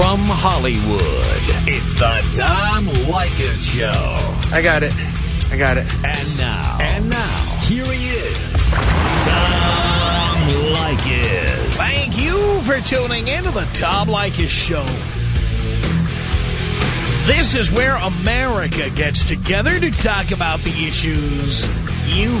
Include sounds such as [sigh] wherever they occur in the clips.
From Hollywood, it's the Tom Leykis Show. I got it. I got it. And now. And now. Here he is. Tom Leykis. Thank you for tuning in to the Tom Leykis Show. This is where America gets together to talk about the issues you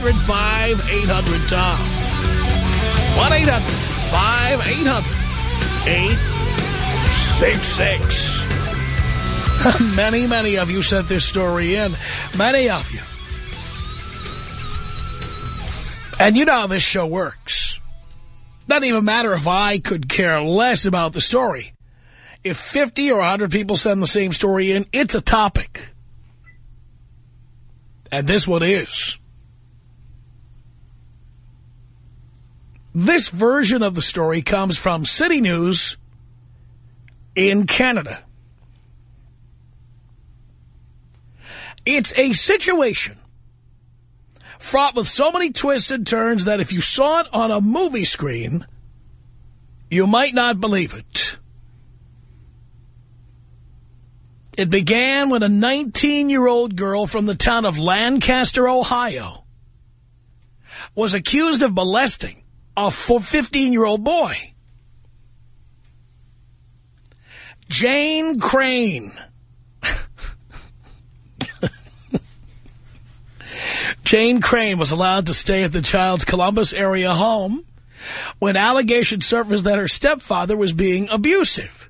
1-800-5800-TOM. 1-800-5800-866. [laughs] many, many of you sent this story in. Many of you. And you know how this show works. Doesn't even matter if I could care less about the story. If 50 or 100 people send the same story in, it's a topic. And this one is. This version of the story comes from City News in Canada. It's a situation fraught with so many twists and turns that if you saw it on a movie screen, you might not believe it. It began when a 19-year-old girl from the town of Lancaster, Ohio, was accused of molesting a 15-year-old boy. Jane Crane. [laughs] Jane Crane was allowed to stay at the child's Columbus area home when allegations surfaced that her stepfather was being abusive.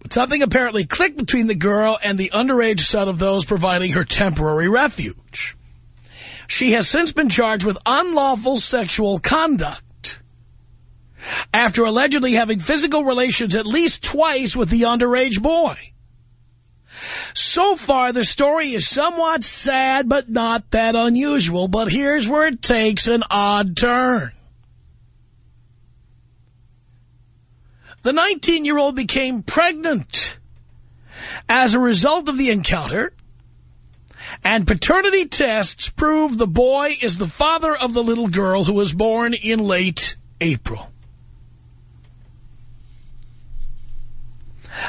But something apparently clicked between the girl and the underage son of those providing her temporary refuge. She has since been charged with unlawful sexual conduct after allegedly having physical relations at least twice with the underage boy. So far, the story is somewhat sad, but not that unusual. But here's where it takes an odd turn. The 19-year-old became pregnant as a result of the encounter, and paternity tests prove the boy is the father of the little girl who was born in late April.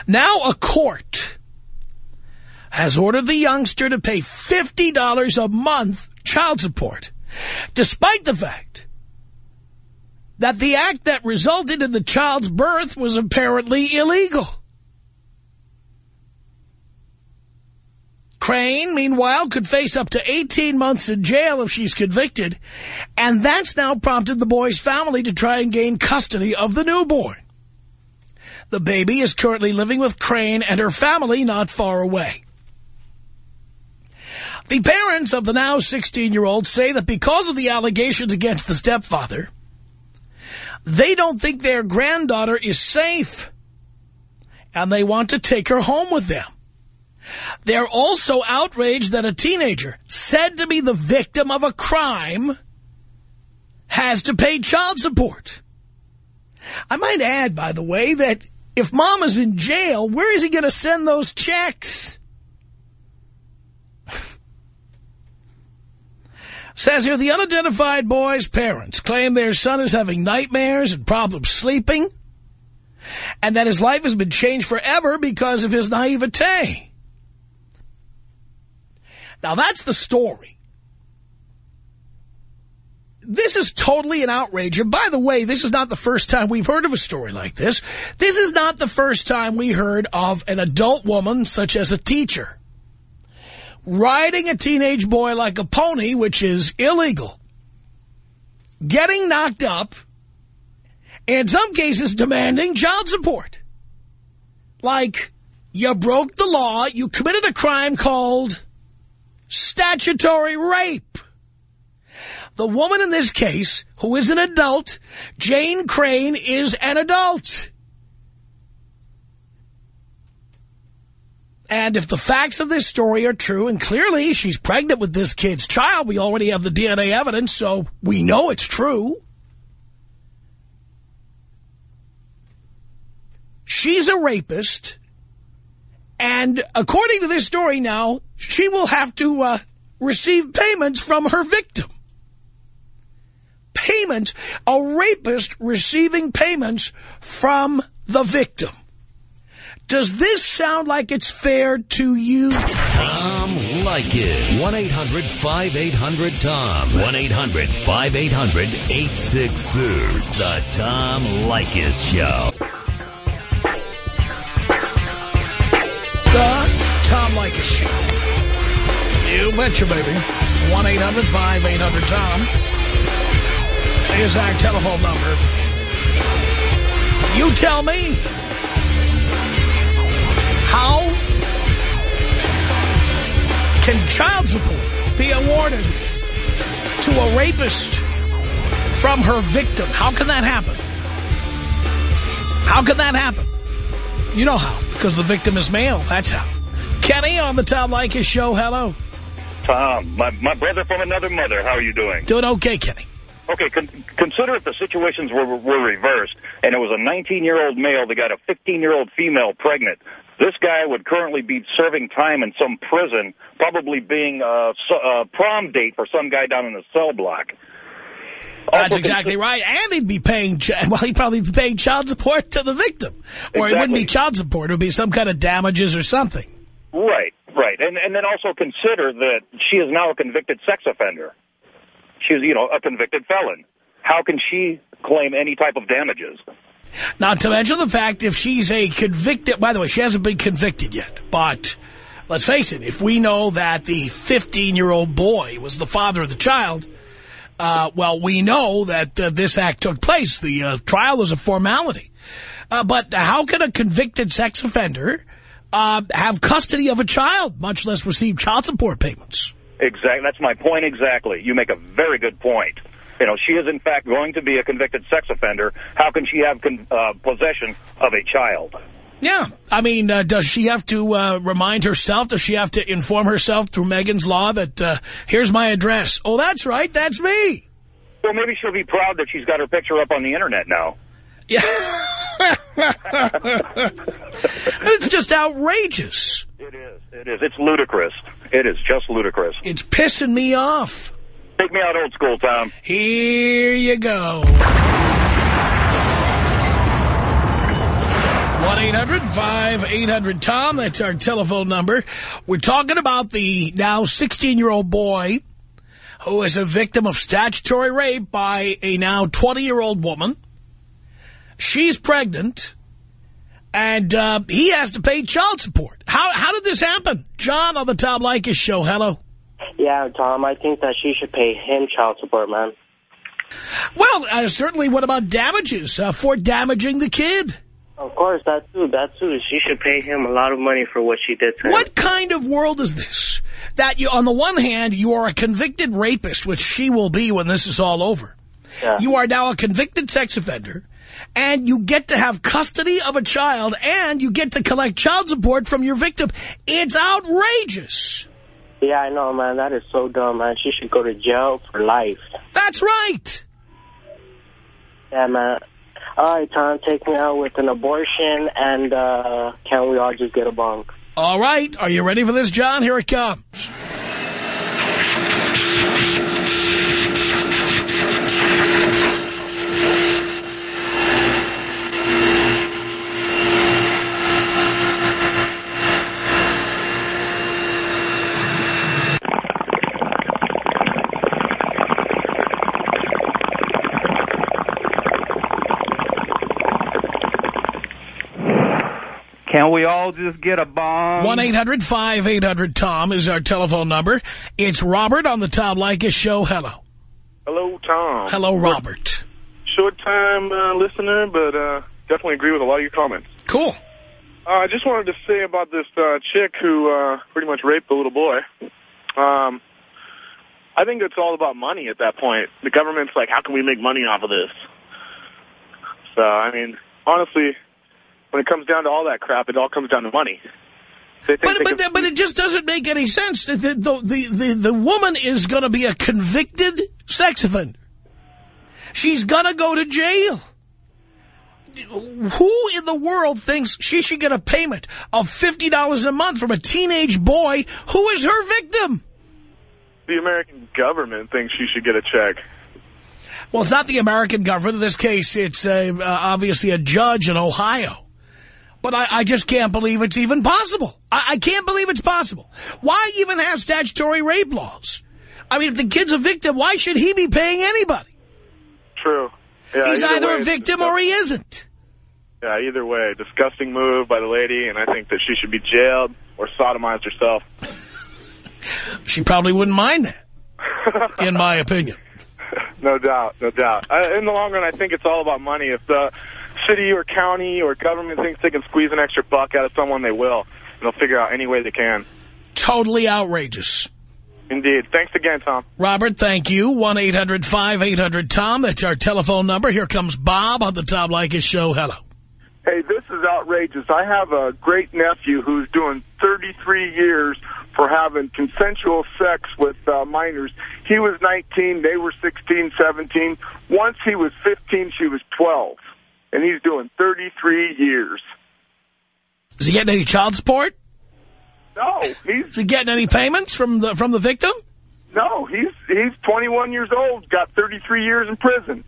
Now a court has ordered the youngster to pay $50 a month child support, despite the fact that the act that resulted in the child's birth was apparently illegal. Crane, meanwhile, could face up to 18 months in jail if she's convicted, and that's now prompted the boy's family to try and gain custody of the newborn. The baby is currently living with Crane and her family not far away. The parents of the now 16-year-old say that because of the allegations against the stepfather, they don't think their granddaughter is safe, and they want to take her home with them. They're also outraged that a teenager, said to be the victim of a crime, has to pay child support. I might add, by the way, that if mom is in jail, where is he going to send those checks? [laughs] Says here, the unidentified boy's parents claim their son is having nightmares and problems sleeping, and that his life has been changed forever because of his naivete. Now, that's the story. This is totally an outrage. And by the way, this is not the first time we've heard of a story like this. This is not the first time we heard of an adult woman, such as a teacher, riding a teenage boy like a pony, which is illegal, getting knocked up, and in some cases demanding child support. Like, you broke the law, you committed a crime called statutory rape. The woman in this case, who is an adult, Jane Crane is an adult. And if the facts of this story are true, and clearly she's pregnant with this kid's child, we already have the DNA evidence, so we know it's true. She's a rapist, and according to this story now, she will have to uh, receive payments from her victim. Payment, a rapist receiving payments from the victim. Does this sound like it's fair to you? Tom Leykis. 1-800-5800-TOM. 1-800-5800-866. The Tom Leykis Show. Tom Show. You betcha, baby. 1-800-5800-TOM is our telephone number. You tell me. How can child support be awarded to a rapist from her victim? How can that happen? How can that happen? You know how, because the victim is male. That's how. Kenny on the Tom Leykis show. Hello. Tom, my, my brother from another mother. How are you doing? Doing okay, Kenny. Okay, con consider if the situations were, were reversed and it was a 19-year-old male that got a 15-year-old female pregnant. This guy would currently be serving time in some prison, probably being a, a prom date for some guy down in the cell block. That's exactly right. And he'd be paying, [laughs] well, he'd probably be paying child support to the victim. Or exactly. it wouldn't be child support. It would be some kind of damages or something. Right, right. And, and then also consider that she is now a convicted sex offender. She's, you know, a convicted felon. How can she claim any type of damages? Not to mention the fact if she's a convicted, by the way, she hasn't been convicted yet, but let's face it, if we know that the 15-year-old boy was the father of the child, uh, well, we know that uh, this act took place. The uh, trial was a formality. Uh, but how can a convicted sex offender uh, have custody of a child, much less receive child support payments? Exactly. That's my point exactly. You make a very good point. You know, she is, in fact, going to be a convicted sex offender. How can she have uh, possession of a child? Yeah. I mean, uh, does she have to uh, remind herself? Does she have to inform herself through Megan's Law that, uh, here's my address? Oh, that's right. That's me. Well, maybe she'll be proud that she's got her picture up on the Internet now. Yeah. [laughs] it's just outrageous. It is. It is. It's ludicrous. It is just ludicrous. It's pissing me off. Take me out old school, Tom. Here you go. 1-800-5800-TOM. That's our telephone number. We're talking about the now 16-year-old boy who is a victim of statutory rape by a now 20-year-old woman. She's pregnant, and uh, he has to pay child support. How how did this happen? John on the Tom Leykis show. Hello. Yeah, Tom, I think that she should pay him child support, man. Well, uh, certainly, what about damages uh, for damaging the kid? Of course, that too, that too. She should pay him a lot of money for what she did to him. What kind of world is this? That you, on the one hand, you are a convicted rapist, which she will be when this is all over. Yeah. You are now a convicted sex offender, and you get to have custody of a child, and you get to collect child support from your victim. It's outrageous. Yeah, I know, man. That is so dumb, man. She should go to jail for life. That's right. Yeah, man. All right, Tom, take me out with an abortion, and uh, can we all just get a bunk? All right. Are you ready for this, John? Here it comes. Can we all just get a bomb? 1-800-5800-TOM is our telephone number. It's Robert on the Tom Leykis show. Hello. Hello, Tom. Hello, Robert. Short-time uh, listener, but uh, definitely agree with a lot of your comments. Cool. Uh, I just wanted to say about this uh, chick who uh, pretty much raped the little boy. Um, I think it's all about money at that point. The government's like, how can we make money off of this? So, I mean, honestly, when it comes down to all that crap, it all comes down to money. But but, can- but it just doesn't make any sense. The, the, the, the, the woman is going to be a convicted sex offender. She's going to go to jail. Who in the world thinks she should get a payment of $50 a month from a teenage boy who is her victim? the American government thinks she should get a check. Well, it's not the American government. In this case, it's uh, uh, obviously a judge in Ohio. But I, I just can't believe it's even possible. I, I can't believe it's possible. Why even have statutory rape laws? I mean, if the kid's a victim, why should he be paying anybody? True. Yeah, He's either either a victim or he isn't. Yeah, either way, disgusting move by the lady, and I think that she should be jailed or sodomized herself. [laughs] She probably wouldn't mind that, [laughs] in my opinion. no doubt, no doubt. I, in the long run, I think it's all about money. If the city or county or government thinks they can squeeze an extra buck out of someone, they will. And they'll figure out any way they can. Totally outrageous. Indeed. Thanks again, Tom. Robert, thank you. 1-800-5800-TOM. That's our telephone number. Here comes Bob on the Tom Leykis show. Hello. Hey, this is outrageous. I have a great nephew who's doing 33 years for having consensual sex with uh, minors. He was 19, they were 16, 17. Once he was 15, she was 12. And he's doing 33 years. Is he getting any child support? No, he's Is he getting any payments from the from the victim? no, he's he's 21 years old, got 33 years in prison.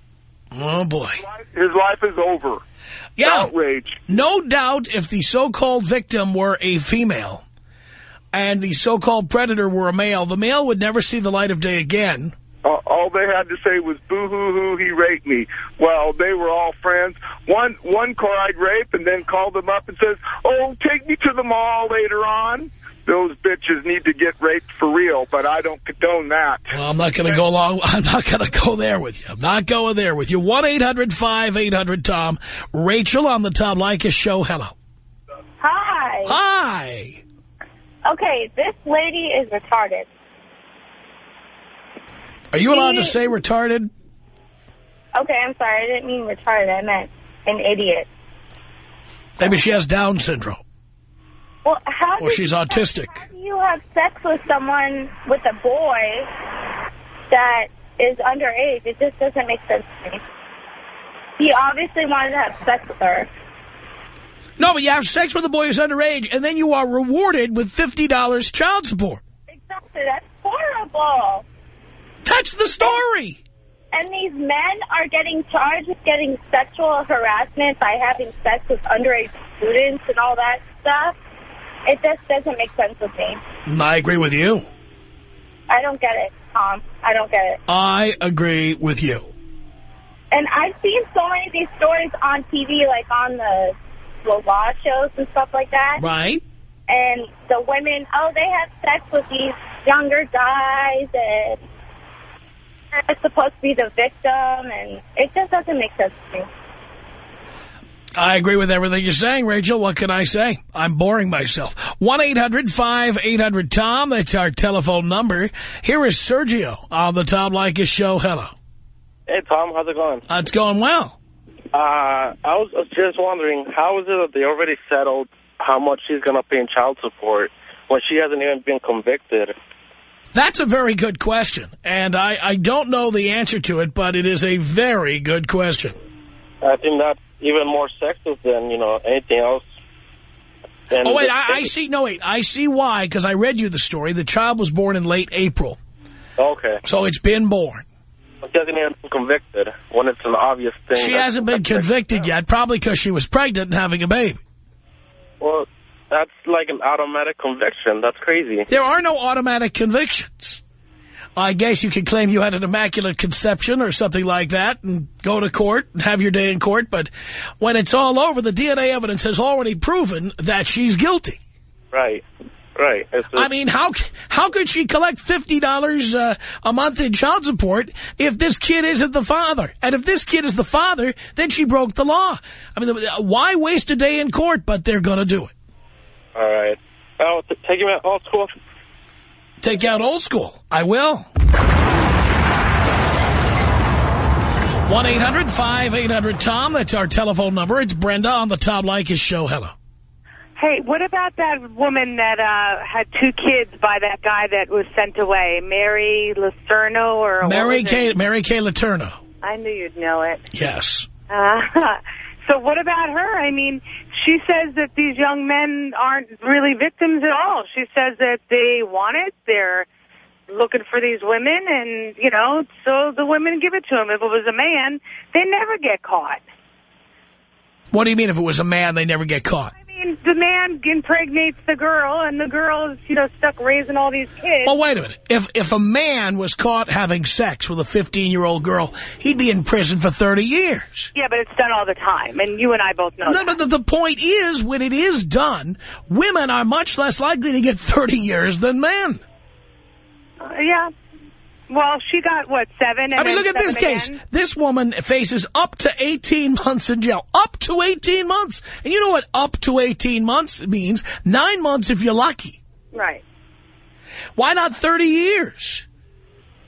Oh, boy. His life is over. Yeah. Outrage. No doubt if the so-called victim were a female and the so-called predator were a male, the male would never see the light of day again. Uh, all they had to say was boo hoo hoo he raped me. Well, they were all friends. One one cried rape and then called them up and says, "Oh, take me to the mall later on." Those bitches need to get raped for real, but I don't condone that. Well, I'm not going to go along. [laughs] I'm not going to go there with you. I'm not going there with you. 1-800-5800-TOM. Rachel on the Tom Leykis show. Hello. Hi. Hi. Okay, this lady is retarded. Are you allowed to say retarded? Okay, I'm sorry. I didn't mean retarded. I meant an idiot. Maybe she has Down syndrome. Well, how Or she's autistic. How do you have sex with someone, with a boy that is underage? It just doesn't make sense to me. He obviously wanted to have sex with her. No, but you have sex with a boy who's underage, and then you are rewarded with $50 child support. Exactly. That's horrible. That's the story. And these men are getting charged with getting sexual harassment by having sex with underage students and all that stuff. It just doesn't make sense with me. I agree with you. I don't get it, Tom. I don't get it. I agree with you. And I've seen so many of these stories on TV, like on the, the law shows and stuff like that. Right? And the women, oh, they have sex with these younger guys, and they're supposed to be the victim, and it just doesn't make sense to me. I agree with everything you're saying, Rachel. What can I say? I'm boring myself. 1-800-5800-TOM. That's our telephone number. Here is Sergio on the Tom Leykis show. Hello. Hey, Tom. How's it going? Uh, it's going well. Uh, I was just wondering, how is it that they already settled how much she's going to pay in child support when she hasn't even been convicted? That's a very good question, and I, I don't know the answer to it, but it is a very good question. I think that's even more sexist than, you know, anything else. And Oh, wait, I, I see. No, wait, I see why, because I read you the story. The child was born in late April, Okay. so it's been born. She hasn't even been convicted when it's an obvious thing. She hasn't been convicted yet, probably because she was pregnant and having a baby. Well, that's like an automatic conviction. That's crazy. There are no automatic convictions. I guess you could claim you had an immaculate conception or something like that and go to court and have your day in court, but when it's all over, the DNA evidence has already proven that she's guilty. Right. Right. Just, I mean, how how could she collect $50 uh, a month in child support if this kid isn't the father? And if this kid is the father, then she broke the law. I mean, why waste a day in court? But they're going to do it. All right. I'll take you out old school. Take out old school. I will. 1-800-5800-TOM. That's our telephone number. It's Brenda on the Tom Leykis show. Hello. Hey, what about that woman that uh, had two kids by that guy that was sent away? Mary Lacerno or... Mary Kay. Mary Kay Letourneau. I knew you'd know it. Yes. Uh, [laughs] so what about her? I mean, she says that these young men aren't really victims at all. She says that they want it. They're looking for these women, and, you know, so the women give it to them. If it was a man, they never get caught. What do you mean if it was a man, they never get caught? Mean, the man impregnates the girl, and the girl is, you know, stuck raising all these kids. Well, wait a minute. If if a man was caught having sex with a 15-year-old girl, he'd be in prison for 30 years. Yeah, but it's done all the time, and you and I both know No, that. but the, the point is, when it is done, women are much less likely to get 30 years than men. Uh, yeah. Well, she got, what, seven? And I mean, look at this seven case. again? This woman faces up to 18 months in jail. Up to 18 months. And you know what up to 18 months means? Nine months if you're lucky. Right. Why not 30 years?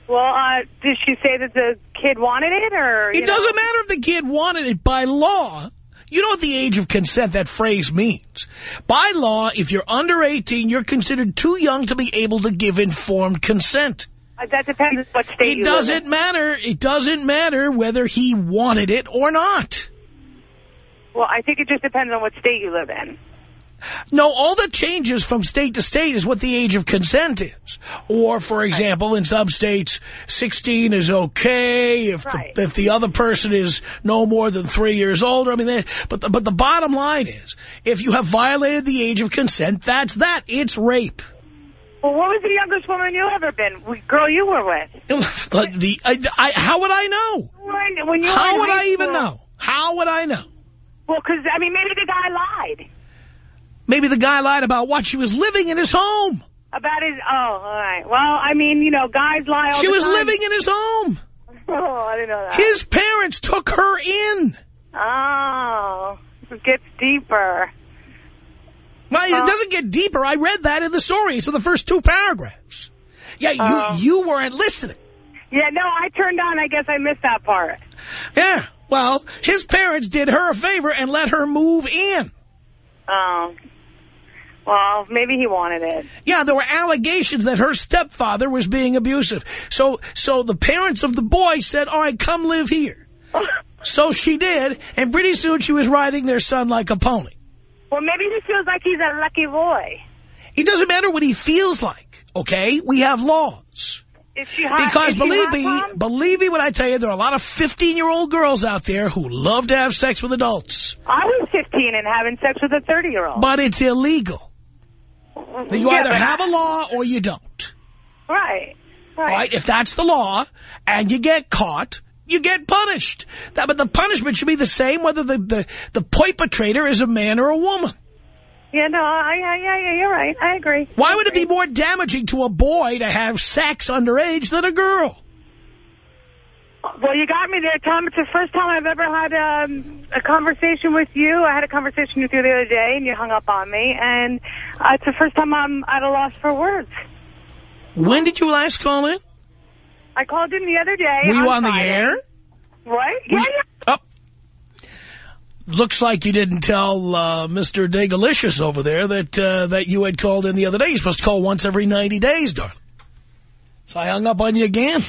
Well, uh, did she say that the kid wanted it, or... It know? doesn't matter if the kid wanted it by law. You know what the age of consent, that phrase means. By law, if you're under 18, you're considered too young to be able to give informed consent. Uh, that depends on what state It you doesn't live in. matter. It doesn't matter whether he wanted it or not. Well, I think it just depends on what state you live in. No, all that changes from state to state is what the age of consent is. Or, for example, in some states, 16 is okay if Right. the, if the other person is no more than three years older. I mean, they, but the, but the bottom line is, if you have violated the age of consent, that's that. It's rape. Well, what was the youngest woman you ever been? w- Girl you were with? [laughs] Like the I, I, how would I know? When, when you How would I even school? know? How would I know? Well, because, I mean, maybe the guy lied Maybe the guy lied about what she was living in his home. about his... Oh, all right. Well, I mean, you know, guys lie all She was time. living in his home. [laughs] Oh, I didn't know that. His parents took her in. Oh, it gets deeper. Well, it uh, doesn't get deeper. I read that in the story. So the first two paragraphs. Yeah, you Oh. you weren't listening. Yeah, no, I turned on. I guess I missed that part. Yeah. Well, his parents did her a favor and let her move in. Oh. Well, maybe he wanted it. Yeah, there were allegations that her stepfather was being abusive. So, so the parents of the boy said, all right, come live here. [laughs] So she did, and pretty soon she was riding their son like a pony. Well, maybe he feels like he's a lucky boy. It doesn't matter what he feels like, okay? We have laws. Is she hot? Because is believe me, Tom? believe me when I tell you, there are a lot of 15-year-old girls out there who love to have sex with adults. I was 15 and having sex with a 30-year-old. But it's illegal. You Yeah, either have a law or you don't. Right. Right. right? If that's the law and you get caught, you get punished. That, but the punishment should be the same whether the, the, the perpetrator is a man or a woman. Yeah, no, I, I, yeah, yeah, you're right. I agree. Why would it be more damaging to a boy to have sex underage than a girl? Well, you got me there, Tom. It's the first time I've ever had um, a conversation with you. I had a conversation with you the other day, and you hung up on me. And uh, it's the first time I'm at a loss for words. When did you last call in? I called in the other day. Were you on the air? What? Yeah, you- yeah. Oh. Looks like you didn't tell uh, Mr. Degalicious over there that uh, that you had called in the other day. You're supposed to call once every 90 days, darling. So I hung up on you again.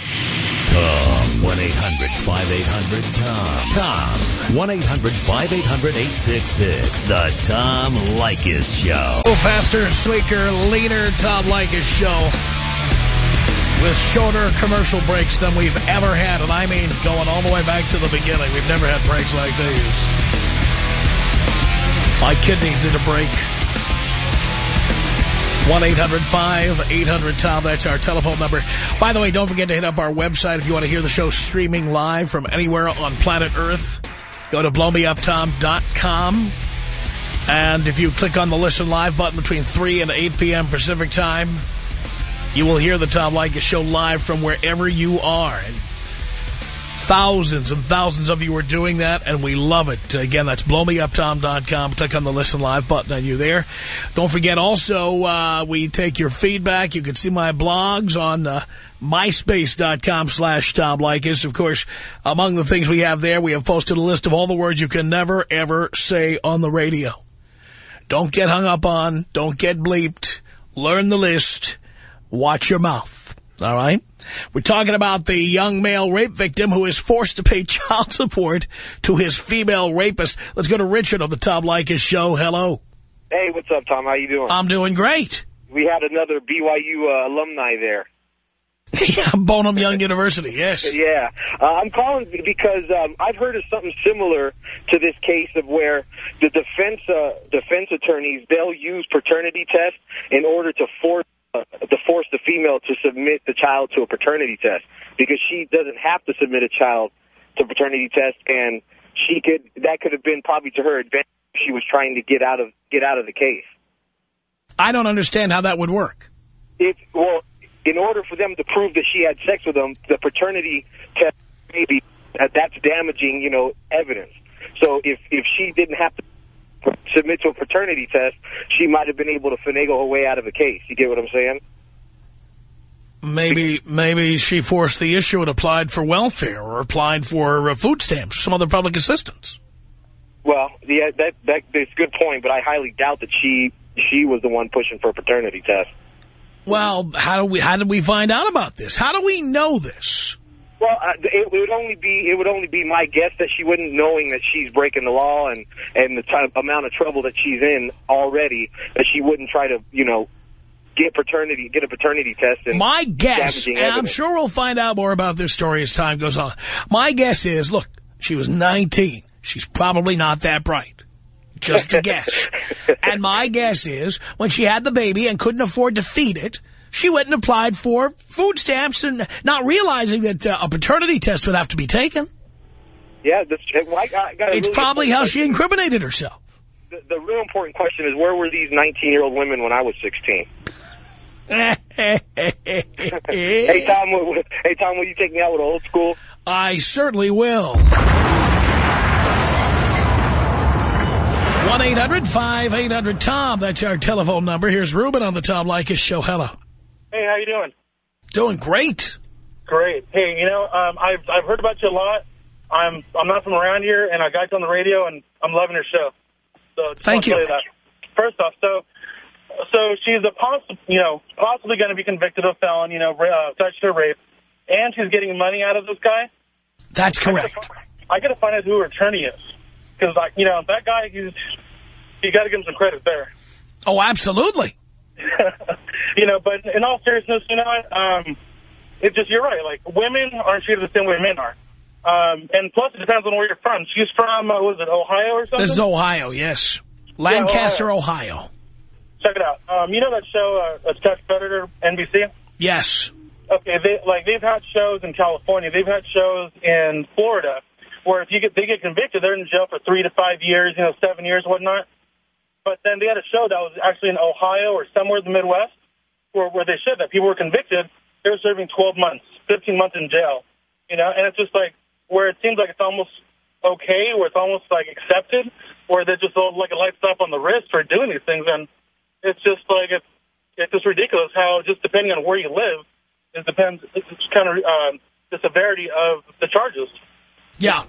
Tom. 1-800-5800-TOM. Tom. 1-800-5800-866. The Tom Leykis Show. Go faster, sleeker, leaner Tom Leykis show with shorter commercial breaks than we've ever had. And I mean going all the way back to the beginning. We've never had breaks like these. My kidneys need a break. 1-800-5800-TOM. That's our telephone number. By the way, don't forget to hit up our website if you want to hear the show streaming live from anywhere on planet Earth. Go to blowmeuptom.com. And if you click on the Listen Live button between 3 and 8 p.m. Pacific Time, you will hear the Tom Leykis Show live from wherever you are. And Thousands and thousands of you are doing that, and we love it. Again, that's blowmeuptom.com. Click on the Listen Live button and you're there. Don't forget also, uh, we take your feedback. You can see my blogs on uh, myspace.com slash Tom Leykis. Of course, among the things we have there, we have posted a list of all the words you can never, ever say on the radio. Don't get hung up on. Don't get bleeped. Learn the list. Watch your mouth. All right? We're talking about the young male rape victim who is forced to pay [laughs] child support to his female rapist. Let's go to Richard on the Tom Leykis show. Hello. Hey, what's up, Tom? How you doing? I'm doing great. We had another BYU uh, alumni there. [laughs] yeah, Brigham Young University, yes. [laughs] Yeah. Uh, I'm calling because um, I've heard of something similar to this case of where the defense uh, defense attorneys, they'll use paternity tests in order to force to force the female to submit the child to a paternity test because she doesn't have to submit a child to a paternity test and she could that could have been probably to her advantage if she was trying to get out of get out of the case. I don't understand how that would work. It well, in order for them to prove that she had sex with them, the paternity test maybe uh, that's damaging, you know, evidence. So if if she didn't have to submit to a paternity test, she might have been able to finagle her way out of the case. You get what I'm saying? Maybe maybe she forced the issue and applied for welfare or applied for uh, food stamps or some other public assistance. Well, yeah, that, that that's a good point, but I highly doubt that she she was the one pushing for a paternity test. Well, how do we how did we find out about this? How do we know this? Well, uh, it would only be it would only be my guess that she wouldn't, knowing that she's breaking the law and and the time, amount of trouble that she's in already, that she wouldn't try to you know get paternity get a paternity test. And my guess, and I'm sure we'll find out more about this story as time goes on. My guess is, look, she was 19. She's probably not that bright. Just a guess. [laughs] and my guess is, when she had the baby and couldn't afford to feed it, she went and applied for food stamps and not realizing that uh, a paternity test would have to be taken. Yeah, that's, well, I got, I got it's really probably how she incriminated herself. The, the real important question is, where were these 19-year-old women when I was 16? [laughs] hey, Tom, hey, Tom, will you take me out with old school? I certainly will. 1-800-5800-TOM. That's our telephone number. Here's Ruben on the Tom Leykis show. Hello. Hey, how you doing? Doing great. Great. Hey, you know, um, I've I've heard about you a lot. I'm I'm not from around here, and I got you on the radio, and I'm loving your show. So thank you. First off, so so she's a poss you know possibly going to be convicted of felon, you know, uh, statutory rape, and she's getting money out of this guy. That's correct. I got to find out who her attorney is, because like you know that guy, he's you got to give him some credit there. Oh, absolutely. [laughs] you know, but in all seriousness, you know, um, it's just, you're right. Like, women aren't treated the same way men are. Um, and plus, it depends on where you're from. She's from, uh, was it Ohio or something? This is Ohio, yes. Lancaster, yeah, Ohio. Ohio. Check it out. Um, you know that show, uh, Touch Predator, NBC? Yes. Okay, they, like, they've had shows in California. They've had shows in Florida where if you get, they get convicted, they're in jail for three to five years, you know, seven years, whatnot. But then they had a show that was actually in Ohio or somewhere in the Midwest where, where they said that people were convicted. They were serving 12 months, 15 months in jail. You know, and it's just like where it seems like it's almost okay, where it's almost like accepted, where they're just all like a light slap on the wrist for doing these things. And it's just like, it's, it's just ridiculous how just depending on where you live, it depends, it's kind of uh, the severity of the charges. Yeah.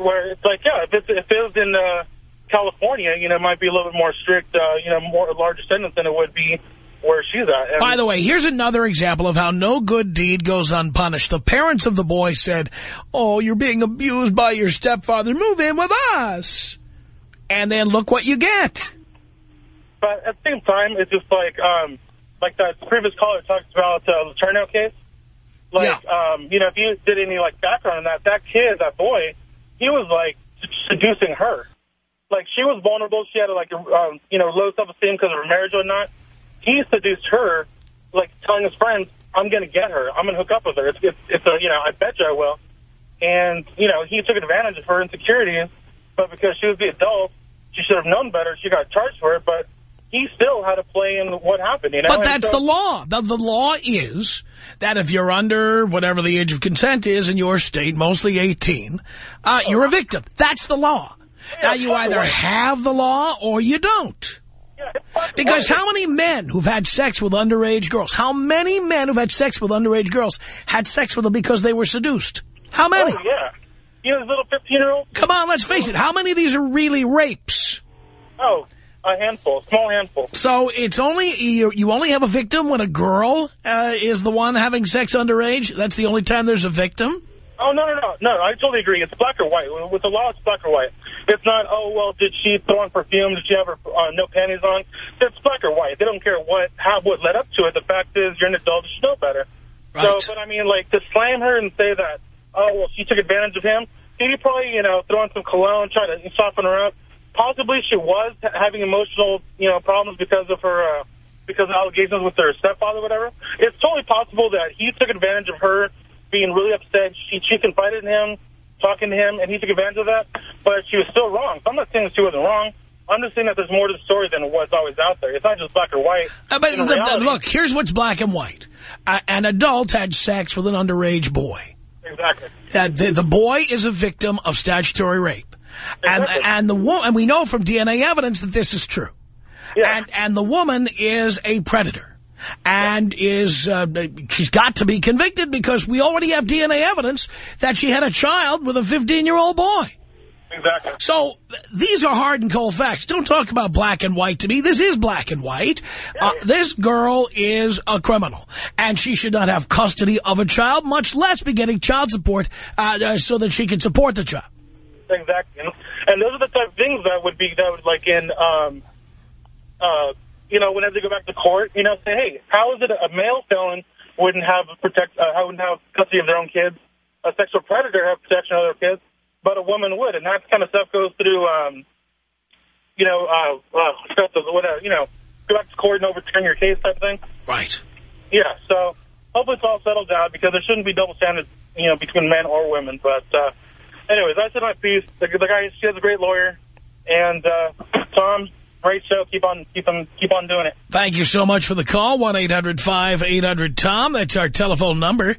Where it's like, yeah, if, it's, if it was in, uh, California, you know, might be a little bit more strict, uh, you know, more larger sentence than it would be where she's at. By the way, here's another example of how no good deed goes unpunished. The parents of the boy said, oh, you're being abused by your stepfather. Move in with us. And then look what you get. But at the same time, it's just like, um, like that previous caller talked about uh, the turnout case. Like, yeah. um, you know, if you did any, like, background on that, that kid, that boy, he was, like, seducing her like she was vulnerable. She had like um, you know low self esteem because of her marriage or not. He seduced her, like telling his friends, "I'm going to get her. I'm going to hook up with her. It's it's, it's a you know I bet you I will." And you know he took advantage of her insecurities, but because she was the adult, she should have known better. She got charged for it, but he still had a play in what happened. You know? But that's so- the law. The, the law is that if you're under whatever the age of consent is in your state, mostly 18, uh, you're a victim. That's the law. now, you either have the law or you don't. Because how many men who've had sex with underage girls, how many men who've had sex with underage girls had sex with them because they were seduced? How many? Oh, yeah. You know, this little 15-year-old? Come on, let's face it. How many of these are really rapes? Oh, a handful, small handful. So it's only you, you only have a victim when a girl uh, is the one having sex underage. That's the only time there's a victim. Oh, no, no, no. No, I totally agree. It's black or white. With the law, it's black or white. It's not, oh, well, did she throw on perfume? Did she have her uh, no panties on? It's black or white. They don't care what how what led up to it. The fact is, you're an adult. You should know better. Right. So, but I mean, like, to slam her and say that, oh, well, she took advantage of him, did he probably, you know, throw on some cologne, try to soften her up? Possibly she was having emotional, you know, problems because of her, uh, because of allegations with her stepfather or whatever. It's totally possible that he took advantage of her being really upset. She, she confided in him, talking to him, and he took advantage of that. But she was still wrong. So I'm not saying she wasn't wrong. I'm just saying that there's more to the story than what's always out there. It's not just black or white. Uh, but the- look, here's what's black and white. Uh, an adult had sex with an underage boy. Exactly. Uh, the, the boy is a victim of statutory rape. And, and the wo- and we know from DNA evidence that this is true. And, and the woman is a predator. And is, uh, she's got to be convicted because we already have DNA evidence that she had a child with a 15-year-old boy. Exactly. So these are hard and cold facts. Don't talk about black and white to me. This is black and white. Uh, this girl is a criminal, and she should not have custody of a child, much less be getting child support uh, uh, so that she can support the child. Exactly. And, and those are the type of things that would be, that would like in, um, uh, you know, whenever they go back to court, you know, say, hey, how is it a male felon wouldn't have protect, uh, wouldn't have custody of their own kids, a sexual predator have protection of their kids, but a woman would, and that kind of stuff goes through, um, you know, uh, uh, stuff whatever, you know, go back to court and overturn your case type thing. Right. Yeah, so hopefully it's all settled down because there shouldn't be double standards, you know, between men or women. But uh, anyways, I said my piece. The, the guy, she has a great lawyer, and uh, Tom, great show. Keep on, keep on, keep on doing it. Thank you so much for the call, 1-800-5800-TOM. That's our telephone number.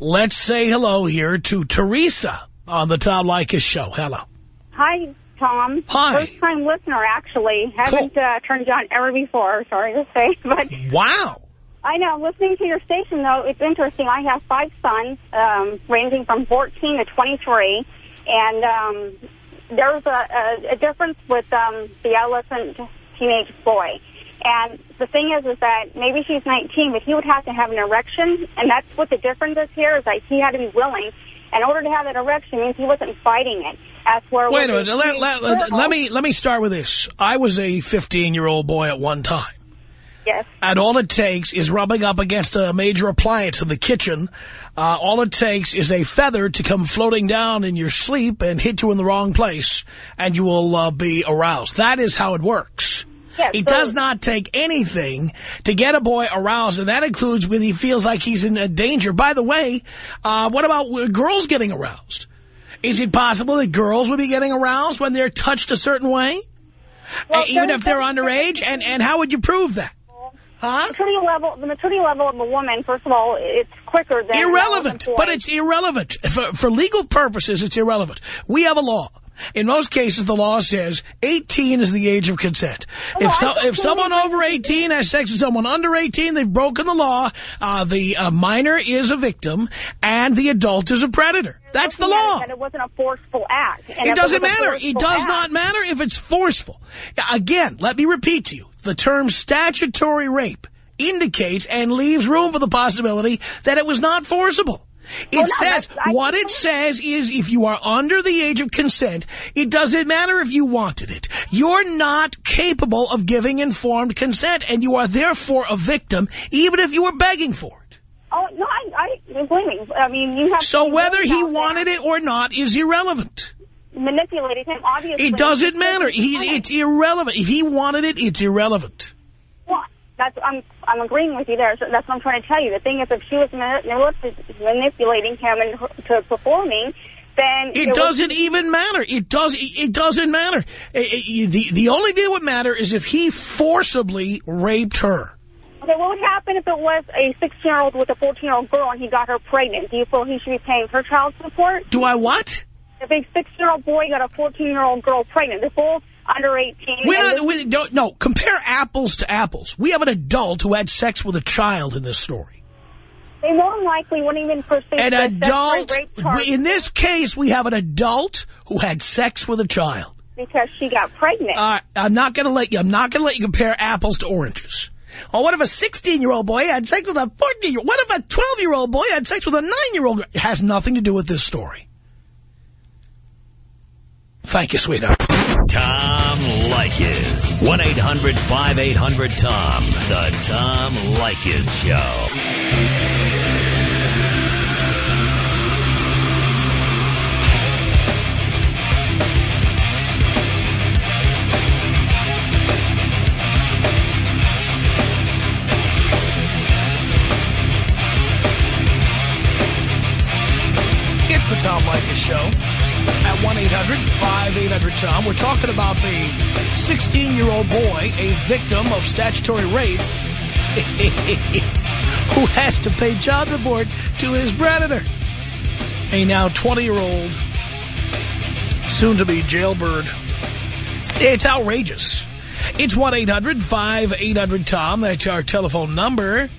Let's say hello here to Teresa on the Tom Leykis Show. Hello. Hi, Tom. Hi. First time listener, actually. Haven't uh, turned you on ever before, sorry to say. [laughs] But Wow. I know, listening to your station, though, it's interesting. I have five sons, um, ranging from 14 to 23. And um, there's a, a, a difference with um, the adolescent teenage boy. And the thing is, is that maybe she's 19, but he would have to have an erection. And that's what the difference is here, is that he had to be willing. In order to have an erection means he wasn't fighting it. As where Wait a minute. Let, let, let, let me let me start with this. I was a 15-year-old boy at one time. Yes. And all it takes is rubbing up against a major appliance in the kitchen. Uh, all it takes is a feather to come floating down in your sleep and hit you in the wrong place, and you will uh, be aroused. That is how it works. Yes, it so- does not take anything to get a boy aroused, and that includes when he feels like he's in uh, danger. By the way, uh, what about girls getting aroused? Is it possible that girls would be getting aroused when they're touched a certain way? Well, even if they're underage? And, and how would you prove that? Huh? Maturity level, the maturity level of a woman, first of all, it's quicker than Irrelevant, than a boy. but it's irrelevant. For, for legal purposes, it's irrelevant. We have a law. In most cases, the law says 18 is the age of consent. if so, if someone over 18 has sex with someone under 18, they've broken the law. Uh, the uh, minor is a victim, and the adult is a predator. That's the Looking at it, law. And it wasn't a forceful act. It doesn't matter. It does act- not matter if it's forceful. Again, let me repeat to you. The term statutory rape indicates and leaves room for the possibility that it was not forcible. It Well, no, says, what it says is if you are under the age of consent, it doesn't matter if you wanted it. You're not capable of giving informed consent, and you are therefore a victim, even if you were begging for it. Oh, no, I, I, believe me. I mean, you have So whether he wanted it or not is irrelevant. manipulated him, obviously. It doesn't matter. He, it's irrelevant. If he wanted it, it's irrelevant. Well, that's I'm I'm agreeing with you there. So that's what I'm trying to tell you. The thing is, if she was manip- manipulating him and to performing, then It was- doesn't even matter. It does. It doesn't matter. Eh, eh, The the only thing that would matter is if he forcibly raped her. Okay, what would happen if it was a 16-year-old with a 14-year-old girl and he got her pregnant? Do you feel he should be paying her child support? Do I what? If a 16-year-old boy got a 14-year-old girl pregnant, they're both under 18. We're not, we, don't, no, compare apples to apples. We have an adult who had sex with a child in this story. They more than likely wouldn't even pursue An adult, in this case, we have an adult who had sex with a child. because she got pregnant. I'm not going to let you, I'm not going to let you compare apples to oranges. Or what if a 16-year-old boy had sex with a 14-year-old? What if a 12-year-old boy had sex with a 9-year-old? It has nothing to do with this story. Thank you, sweetheart. Tom Leykis. 1-800-5800-TOM. The Tom Leykis Show. It's the Tom Leykis Show 1-800-5800-TOM. We're talking about the 16-year-old boy, a victim of statutory rape, [laughs] who has to pay child support to his predator. A now 20-year-old, soon-to-be jailbird. It's outrageous. It's 1-800-5800-TOM. That's our telephone number.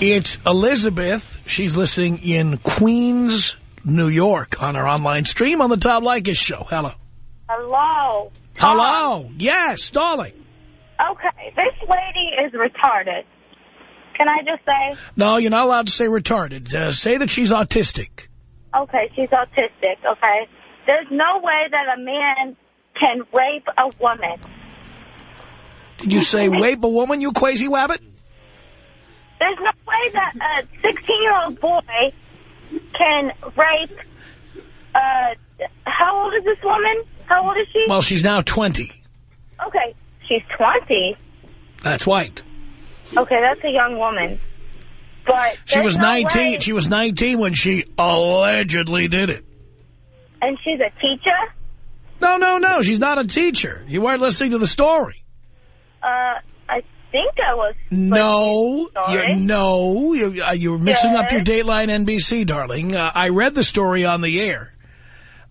It's Elizabeth. She's listening in Queens, New York on our online stream on the Tom Leykis Show. Hello. Hello. Hello. Yes, darling. Okay, this lady is retarded. Can I just say? No, you're not allowed to say retarded. Uh, say that she's autistic. Okay, she's autistic, okay? There's no way that a man can rape a woman. Did you say rape a woman, you crazy wabbit? There's no way that a 16-year-old boy can rape, uh, how old is this woman? How old is she? Well, she's now 20. Okay, she's 20. That's white. Okay, that's a young woman. But She was no 19. way- She was 19 when she allegedly did it. And she's a teacher? No, no, no. She's not a teacher. You weren't listening to the story. Uh, think I was. No, you're, no, you, uh, you're mixing up your Yes. Dateline NBC, darling. Uh, I read the story on the air.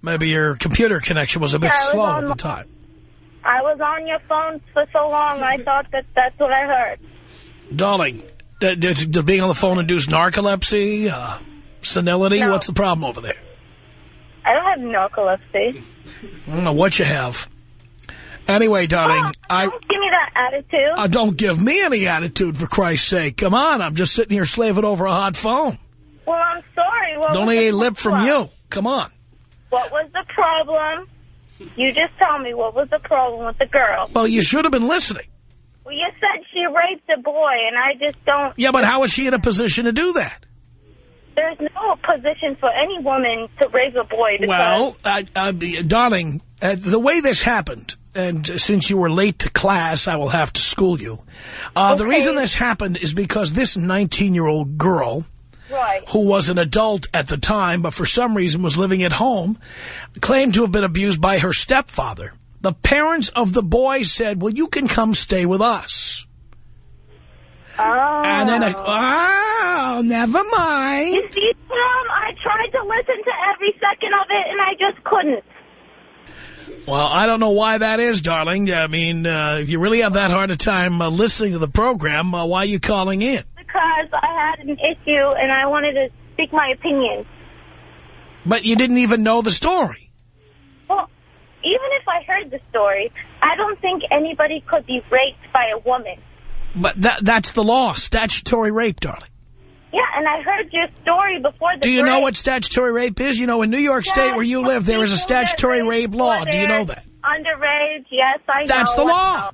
Maybe your computer connection was a bit Yeah, slow at the time. I was on your phone for so long, I thought that that's what I heard. Darling, d- d- does being on the phone induce narcolepsy, uh, senility? No. What's the problem over there? I don't have narcolepsy. I don't know what you have. Anyway, darling, I Don't give me that attitude. uh, don't give me any attitude, for Christ's sake. Come on, I'm just sitting here slaving over a hot phone. well, I'm sorry. What only a lip from you. Come on. What was the problem? You just tell me what was the problem with the girl. Well, you should have been listening. Well, you said she raped a boy, and I just don't... Yeah, but how is she in a position to do that? There's no position for any woman to rape a boy. Well, uh, uh, darling, uh, the way this happened, and since you were late to class, I will have to school you. Uh, The reason this happened is because this 19-year-old girl, Right. who was an adult at the time, but for some reason was living at home, claimed to have been abused by her stepfather. The parents of the boy said, well, you can come stay with us. Oh. And then, oh, never mind. You see, Tom, I tried to listen to every second of it, and I just couldn't. Well, I don't know why that is, darling. I mean, uh, if you really have that hard a time uh, listening to the program, uh, why are you calling in? Because I had an issue, and I wanted to speak my opinion. But you didn't even know the story. Well, even if I heard the story, I don't think anybody could be raped by a woman. But that that's the law, statutory rape, darling. Yeah, and I heard your story before the Do you know what statutory rape is? You know, in New York State where you live, there is a statutory rape law. Do you know that? Underage, yes, I know. That's the law.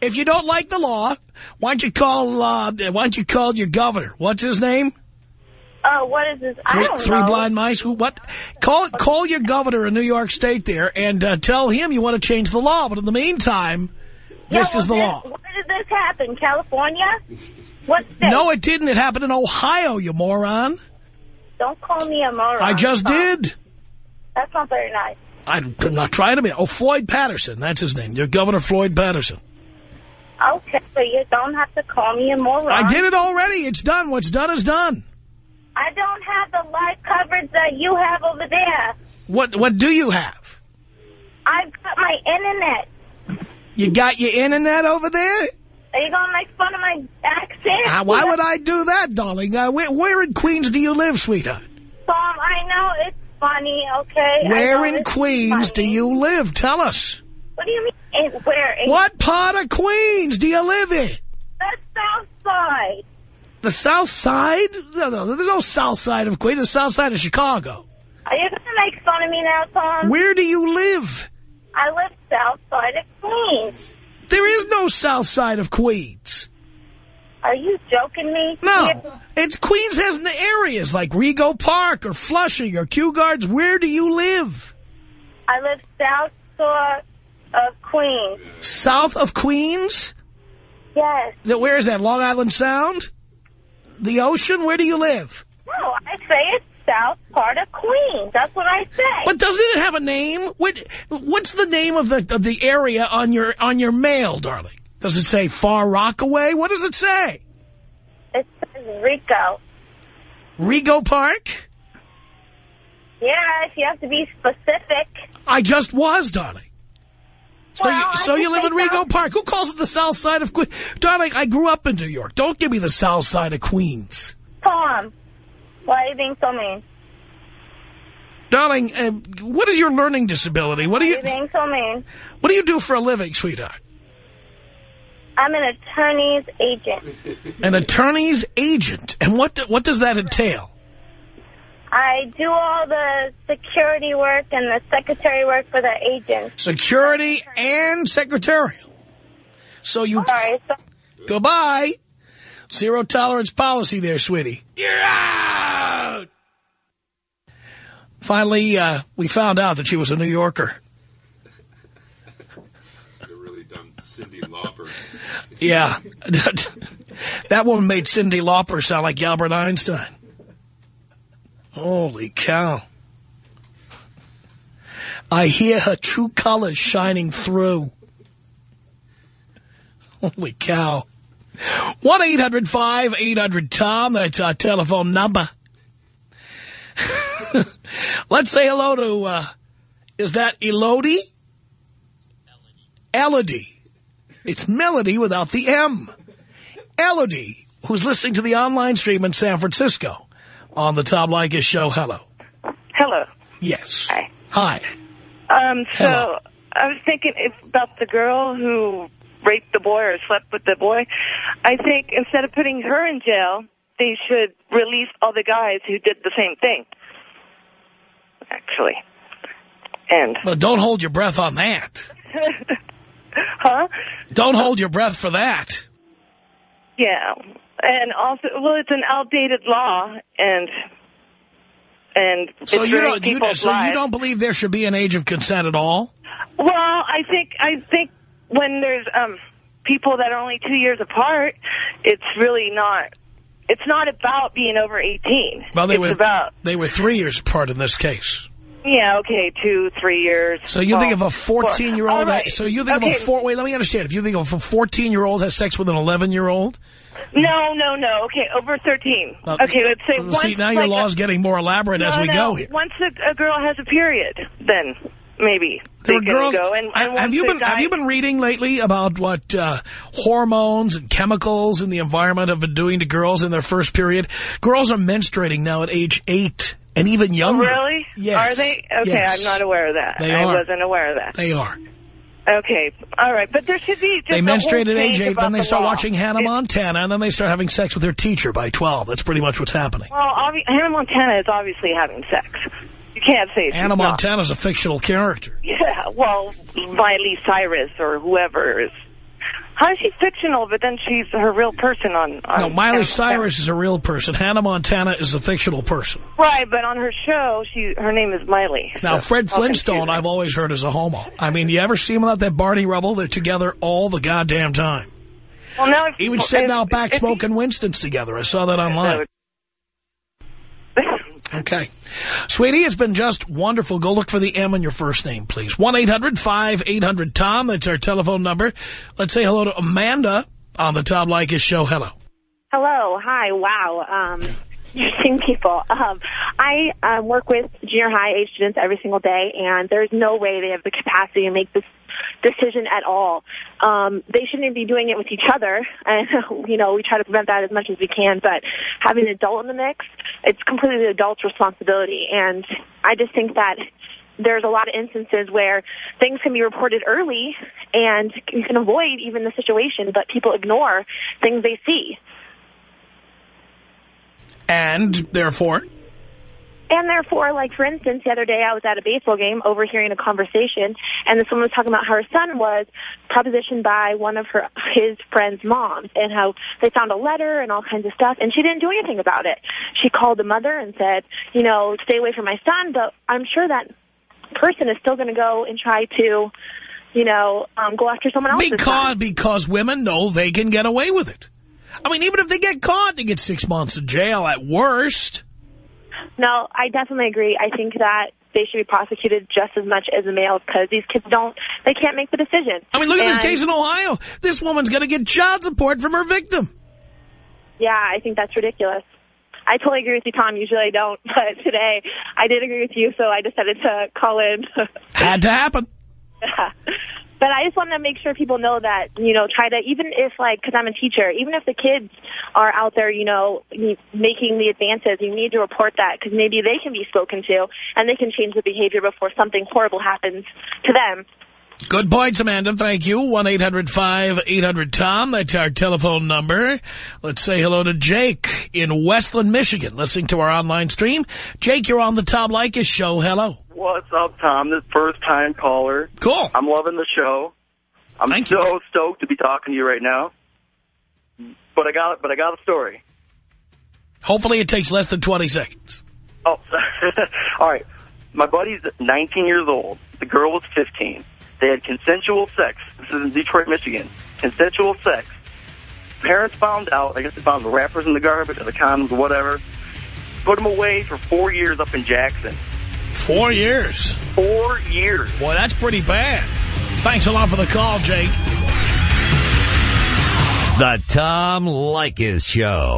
If you don't like the law, why don't you call uh, why don't you call your governor? What's his name? Oh, what is this? I Three, three know. blind mice. Who? What? Call call your governor in New York State there and uh, tell him you want to change the law. But in the meantime, Yeah, this well, is the this- law. Where did this happen? California? What state? No, it didn't. It happened in Ohio, you moron. Don't call me a moron. I just did. That's not very nice. I'm not trying to be. Oh, Floyd Patterson. That's his name. Your Governor Floyd Patterson. Okay, so you don't have to call me a moron. I did it already. It's done. What's done is done. I don't have the live coverage that you have over there. What What do you have? I've got my internet. You got your internet over there? Are you going to make fun of my accent? Uh, why would I do that, darling? Uh, where, where in Queens do you live, sweetheart? Tom, I know it's funny, okay? Where in Queens do you live? Tell us. What do you mean, in, where? In What part of Queens do you live in? The south side. The south side? No, no, there's no south side of Queens. The south side of Chicago. Are you going to make fun of me now, Tom? Where do you live? I live south side of Queens. There is no south side of Queens. Are you joking me? No. It's Queens has the areas like Rego Park or Flushing or Kew Gardens. Where do you live? I live south of Queens. South of Queens? Yes. Where is that? Long Island Sound? The ocean? Where do you live? No, I say it's of Queens. That's what I say. But doesn't it have a name? What What's the name of the of the area on your on your mail, darling? Does it say Far Rockaway? What does it say? It says Rico. Rego Park? Yeah, if you have to be specific. I just was, darling. So Well, you so you live in Rego Park. Who calls it the south side of Queens? Darling, I grew up in New York. Don't give me the south side of Queens. Tom, why are you being so mean? Darling, uh, what is your learning disability? What do you being so mean? What do you do for a living, sweetheart? I'm an attorney's agent. [laughs] An attorney's agent. And what do- what does that entail? I do all the security work and the secretary work for the agent. Security and secretarial. So you Sorry, so goodbye. Zero tolerance policy there, sweetie. You're out. Finally, uh, we found out that she was a New Yorker. really dumb Cyndi Lauper. [laughs] Yeah. [laughs] that woman made Cyndi Lauper sound like Albert Einstein. Holy cow. I hear her true colors shining through. Holy cow. 1-800-5800-TOM. That's our telephone number. [laughs] Let's say hello to, uh, is that Elodie? Elodie. It's Melody without the M. Elodie, who's listening to the online stream in San Francisco on the Tom Leykis show. Hello. Hello. Yes. Hi. Hi. Um, so Hello. I was thinking if, about the girl who raped the boy or slept with the boy. I think instead of putting her in jail, they should release all the guys who did the same thing. Actually. And Well, don't hold your breath on that. [laughs] huh? Don't hold your breath for that. Yeah. And also, well, it's an outdated law, and and So you don't you, so you don't believe there should be an age of consent at all? Well, I think I think when there's um people that are only two years apart, it's really not. It's not about being over 18. Well, they it's were about they were three years apart in this case. yeah, okay, two, three years. So you think of a 14-year-old... right. so you think okay. of a four wait let me understand if you think of a 14 year old has sex with an 11 year old No, no, no. Okay, over 13. Uh, okay, let's say well, once see now your like law's a, getting more elaborate no, as we no, go here. Once a, a girl has a period, then maybe There are girls- go. And, and have you been guy, have you been reading lately about what uh, hormones and chemicals in the environment have been doing to girls in their first period? Girls are menstruating now at age eight and even Oh, younger. really? Yes. Are they? Okay, Yes. I'm not aware of that. They I are. wasn't aware of that. They are. Okay, all right, but there should be just They menstruate at age eight, then they the start law. watching Hannah Montana, and then they start having sex with their teacher by 12. That's pretty much what's happening. Well, Hannah Montana is obviously having sex. You can't say she's Hannah not. Montana's a fictional character. Yeah, well, Miley Cyrus or whoever is. How is she fictional, but then she's her real person on. on No, Miley Hannah Cyrus is a real person. Hannah Montana is a fictional person. Right, but on her show, she her name is Miley. Now, so Fred Flintstone. I've always heard is a homo. I mean, you ever see him without that Barney Rubble? They're together all the goddamn time. Well, now if, Even sitting if- out back if- smoking Winston's together. I saw that online. Okay. Sweetie, it's been just wonderful. Go look for the M in your first name, please. 1-800-5800-TOM. That's our telephone number. Let's say hello to Amanda on the Tom Leykis show. Hello. Hello. Hi. Wow. Um, [laughs] interesting people. Um, I um, work with junior high age students every single day, and there's no way they have the capacity to make this decision at all. Um, they shouldn't be doing it with each other, and [laughs] you know we try to prevent that as much as we can. But having an adult in the mix, it's completely the adult's responsibility, and I just think that there's a lot of instances where things can be reported early and you can avoid even the situation, but people ignore things they see. And therefore? And therefore, like, for instance, the other day I was at a baseball game overhearing a conversation, and this woman was talking about how her son was propositioned by one of her his friend's moms, and how they found a letter and all kinds of stuff, and she didn't do anything about it. She called the mother and said, you know, stay away from my son, but I'm sure that person is still going to go and try to, you know, um, go after someone else. Because, because women know they can get away with it. I mean, even if they get caught, they get six months in jail at worst. No, I definitely agree. I think that they should be prosecuted just as much as the males because these kids don't, they can't make the decision. I mean, look at and, this case in Ohio. This woman's going to get child support from her victim. Yeah, I think that's ridiculous. I totally agree with you, Tom. Usually I don't, [laughs] but today I did agree with you, so I decided to call in. [laughs] Had to happen. Yeah. [laughs] But I just want to make sure people know that, you know, try to, even if, like, because I'm a teacher, even if the kids are out there, you know, making the advances, you need to report that because maybe they can be spoken to and they can change the behavior before something horrible happens to them. Good points, Amanda. Thank you. 1-800-5800-TOM. That's our telephone number. Let's say hello to Jake in Westland, Michigan, listening to our online stream. Jake, you're on the Tom Leykis show. Hello. What's up, Tom? This first-time caller. Cool. I'm loving the show. I'm Thank so you. stoked to be talking to you right now. But I got but I got a story. Hopefully it takes less than 20 seconds. Oh, [laughs] all right. My buddy's 19 years old. The girl was 15. They had consensual sex. This is in Detroit, Michigan. Consensual sex. Parents found out. I guess they found the wrappers in the garbage or the condoms or whatever. Put them away for four years up in Jackson. Four years. Four years. Boy, that's pretty bad. Thanks a lot for the call, Jake. The Tom Leykis Show.